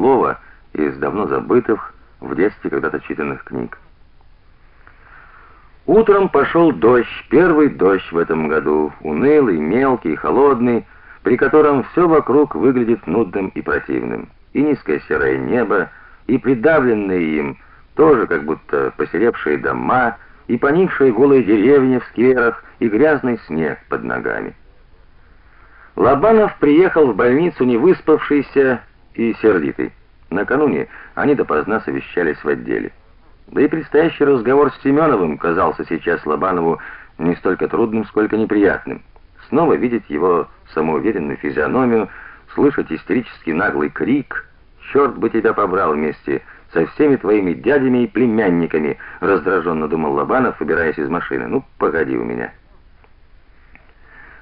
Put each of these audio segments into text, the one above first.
слова из давно забытых в детстве когда-то читанных книг. Утром пошел дождь, первый дождь в этом году, унылый, мелкий, холодный, при котором все вокруг выглядит нудным и противным. И низкое серое небо, и придавленные им тоже как будто посеревшие дома, и поникшие голые деревни в скверах, и грязный снег под ногами. Лобанов приехал в больницу не выспавшийся и сердитый. Накануне они допоздна совещались в отделе. Да и предстоящий разговор с Семеновым казался сейчас Лобанову не столько трудным, сколько неприятным. Снова видеть его самоуверенную физиономию, слышать истерический наглый крик «Черт бы тебя побрал вместе со всеми твоими дядями и племянниками!» раздраженно думал Лобанов, выбираясь из машины. «Ну, погоди у меня».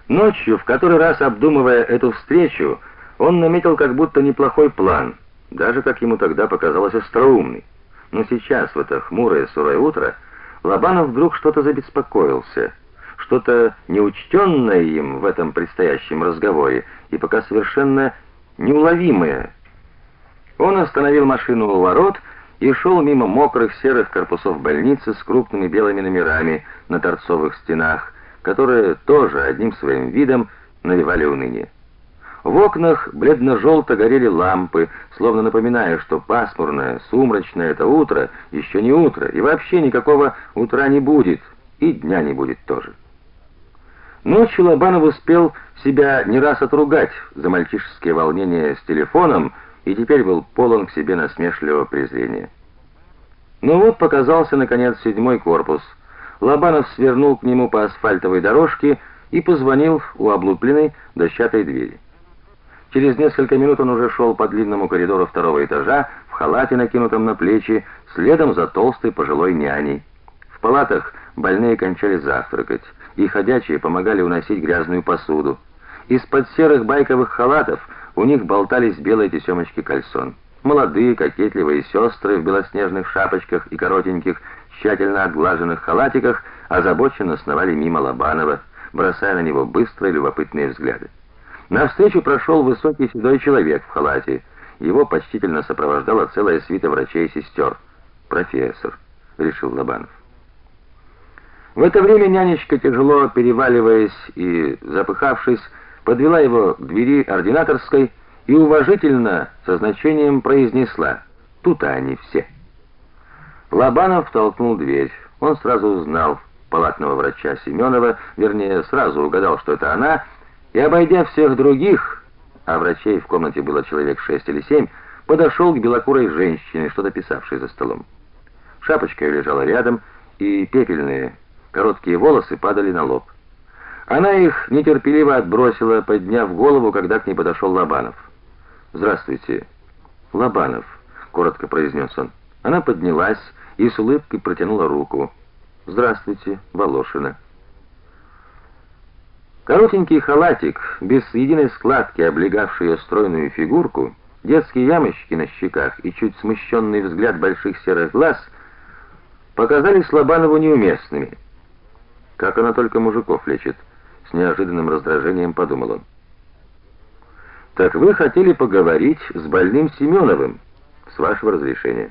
Ночью, в который раз обдумывая эту встречу, он наметил как будто неплохой план, даже как ему тогда показалось остроумный. Но сейчас, в это хмурое сырое утро, Лобанов вдруг что-то забеспокоился, что-то неучтенное им в этом предстоящем разговоре и пока совершенно неуловимое. Он остановил машину у ворот и шел мимо мокрых серых корпусов больницы с крупными белыми номерами на торцовых стенах, которые тоже одним своим видом навевали уныние. В окнах бледно-желто горели лампы, словно напоминая, что пасмурное, сумрачное это утро еще не утро, и вообще никакого утра не будет, и дня не будет тоже. Ночью Лобанов успел себя не раз отругать за мальчишеские волнения с телефоном и теперь был полон к себе насмешливого презрения. Но вот показался наконец седьмой корпус. Лобанов свернул к нему по асфальтовой дорожке и позвонил у облупленной дощатой двери. Через несколько минут он уже шел по длинному коридору второго этажа в халате, накинутом на плечи, следом за толстой пожилой няней. В палатах больные кончали завтракать, и ходячие помогали уносить грязную посуду. Из-под серых байковых халатов у них болтались белые тесемочки кальсон. Молодые, кокетливые сестры в белоснежных шапочках и коротеньких, тщательно отглаженных халатиках озабоченно сновали мимо Лобанова, бросая на него быстрые любопытные взгляды. Навстречу прошел высокий седой человек в халате. Его почтительно сопровождала целая свита врачей и сестер. "Профессор", решил Лобанов. В это время нянечка, тяжело переваливаясь и запыхавшись, подвела его к двери ординаторской и уважительно со значением произнесла: "Тут они все". Лобанов толкнул дверь. Он сразу узнал палатного врача Семенова, вернее, сразу угадал, что это она и обойдя всех других, а врачей в комнате было человек шесть или семь, подошел к белокурой женщине, что-то писавшей за столом. Шапочка ее лежала рядом, и пепельные короткие волосы падали на лоб. Она их нетерпеливо отбросила, подняв голову, когда к ней подошел Лобанов. "Здравствуйте, Лобанов", коротко произнес он. Она поднялась и с улыбкой протянула руку. "Здравствуйте, Волошина". Коротенький халатик, без единой складки, облегавший ее стройную фигурку, детские ямочки на щеках и чуть смущенный взгляд больших серых глаз показались Лобанову неуместными. Как она только мужиков лечит, с неожиданным раздражением подумал он. Так вы хотели поговорить с больным Семеновым, с вашего разрешения.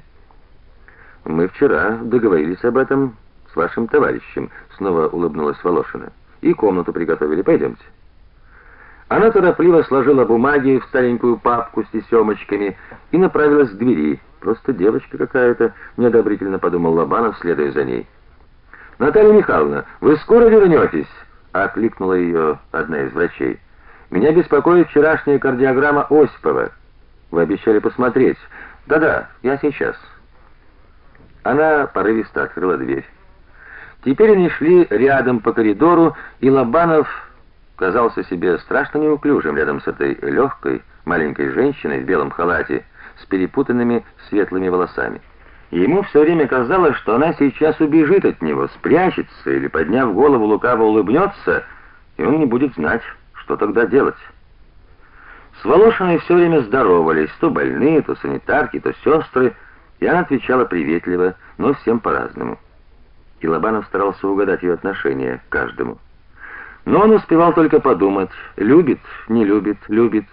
Мы вчера договорились об этом с вашим товарищем, снова улыбнулась Волошина и комнату приготовили. Пойдемте». Она торопливо сложила бумаги в старенькую папку с тесемочками и направилась к двери. Просто девочка какая-то, неодобрительно подумал Лобанов, следуя за ней. Наталья Михайловна, вы скоро вернетесь?» — окликнула ее одна из врачей. Меня беспокоит вчерашняя кардиограмма Осипова. Вы обещали посмотреть. Да-да, я сейчас. Она порывисто открыла дверь. Теперь они шли рядом по коридору, и Лобанов казался себе страшно неуклюжим рядом с этой легкой, маленькой женщиной в белом халате с перепутанными светлыми волосами. Ему все время казалось, что она сейчас убежит от него, спрячется или, подняв голову, лукаво улыбнется, и он не будет знать, что тогда делать. С Волошиной все время здоровались, то больные, то санитарки, то сестры, и она отвечала приветливо, но всем по-разному и Лобанов старался угадать ее отношение к каждому. Но он успевал только подумать: любит, не любит, любит.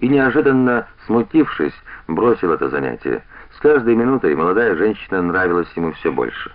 и неожиданно смутившись, бросил это занятие. С каждой минутой молодая женщина нравилась ему все больше.